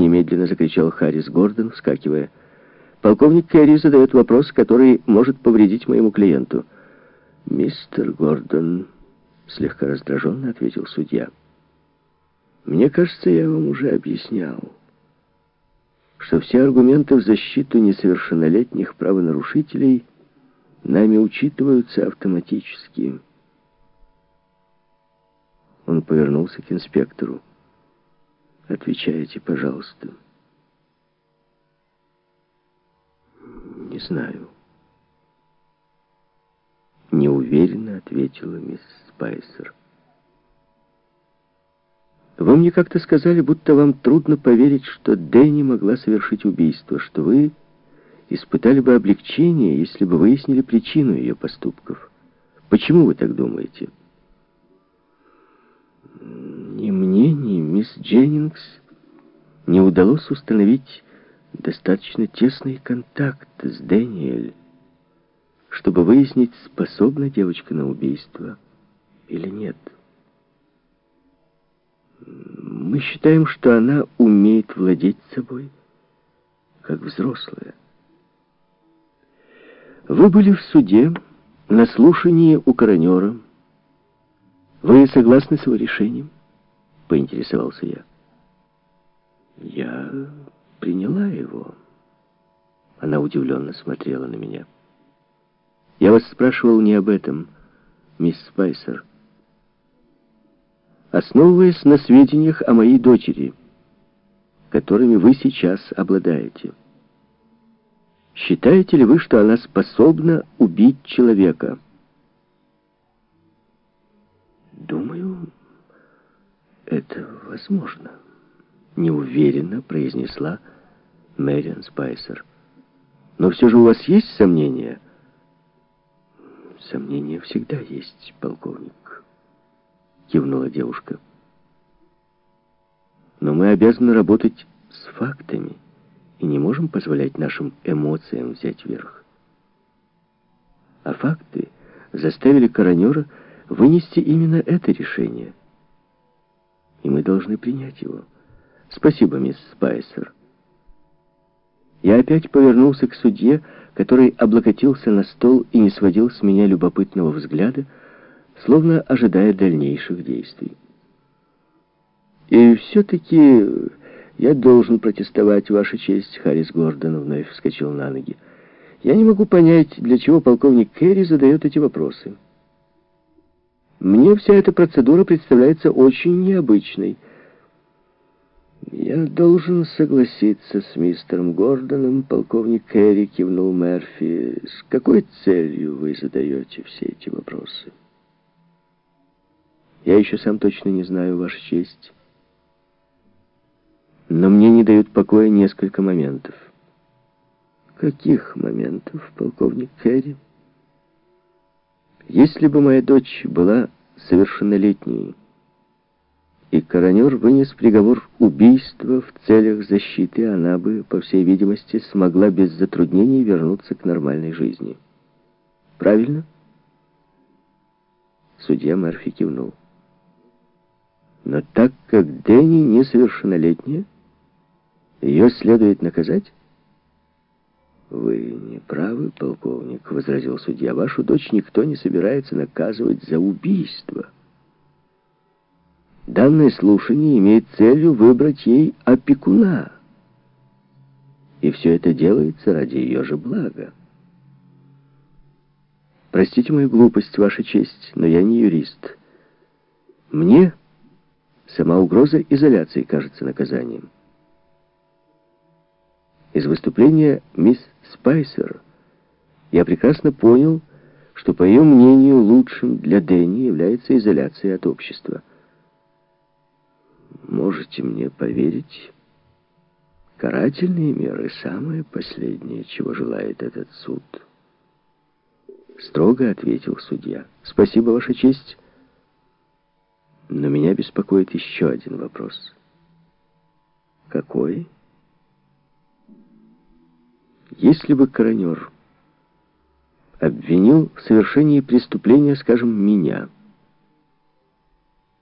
немедленно закричал Харрис Гордон, вскакивая. «Полковник Керри задает вопрос, который может повредить моему клиенту». «Мистер Гордон», — слегка раздраженно ответил судья. «Мне кажется, я вам уже объяснял, что все аргументы в защиту несовершеннолетних правонарушителей нами учитываются автоматически». Он повернулся к инспектору. «Отвечайте, пожалуйста». «Не знаю». Неуверенно ответила мисс Спайсер. «Вы мне как-то сказали, будто вам трудно поверить, что Дэнни могла совершить убийство, что вы испытали бы облегчение, если бы выяснили причину ее поступков. Почему вы так думаете?» Ни мне, ни мисс Дженнингс не удалось установить достаточно тесный контакт с Дэниэль, чтобы выяснить, способна девочка на убийство или нет. Мы считаем, что она умеет владеть собой, как взрослая. Вы были в суде на слушании у коронера, «Вы согласны с его решением?» — поинтересовался я. «Я приняла его». Она удивленно смотрела на меня. «Я вас спрашивал не об этом, мисс Спайсер. Основываясь на сведениях о моей дочери, которыми вы сейчас обладаете, считаете ли вы, что она способна убить человека?» Это возможно», — неуверенно произнесла Мэриан Спайсер. «Но все же у вас есть сомнения?» «Сомнения всегда есть, полковник», — кивнула девушка. «Но мы обязаны работать с фактами и не можем позволять нашим эмоциям взять верх. А факты заставили коронера вынести именно это решение. И мы должны принять его. Спасибо, мисс Спайсер. Я опять повернулся к судье, который облокотился на стол и не сводил с меня любопытного взгляда, словно ожидая дальнейших действий. «И все-таки я должен протестовать, Ваша честь», — Харрис Гордон вновь вскочил на ноги. «Я не могу понять, для чего полковник Керри задает эти вопросы». Мне вся эта процедура представляется очень необычной. «Я должен согласиться с мистером Гордоном», — полковник Керри кивнул Мерфи. «С какой целью вы задаете все эти вопросы?» «Я еще сам точно не знаю, Ваша честь. Но мне не дают покоя несколько моментов». «Каких моментов, полковник Керри?» Если бы моя дочь была совершеннолетней, и коронер вынес приговор убийства в целях защиты, она бы, по всей видимости, смогла без затруднений вернуться к нормальной жизни. Правильно? Судья Мерфи кивнул. Но так как Дэнни несовершеннолетняя, ее следует наказать? «Вы не правы, полковник», — возразил судья. «Вашу дочь никто не собирается наказывать за убийство. Данное слушание имеет целью выбрать ей опекуна. И все это делается ради ее же блага. Простите мою глупость, Ваша честь, но я не юрист. Мне сама угроза изоляции кажется наказанием». Из выступления мисс Спайсер я прекрасно понял, что, по ее мнению, лучшим для Дэнни является изоляция от общества. Можете мне поверить, карательные меры — самое последнее, чего желает этот суд. Строго ответил судья. Спасибо, Ваша честь. Но меня беспокоит еще один вопрос. Какой? Если бы коронер обвинил в совершении преступления, скажем, меня,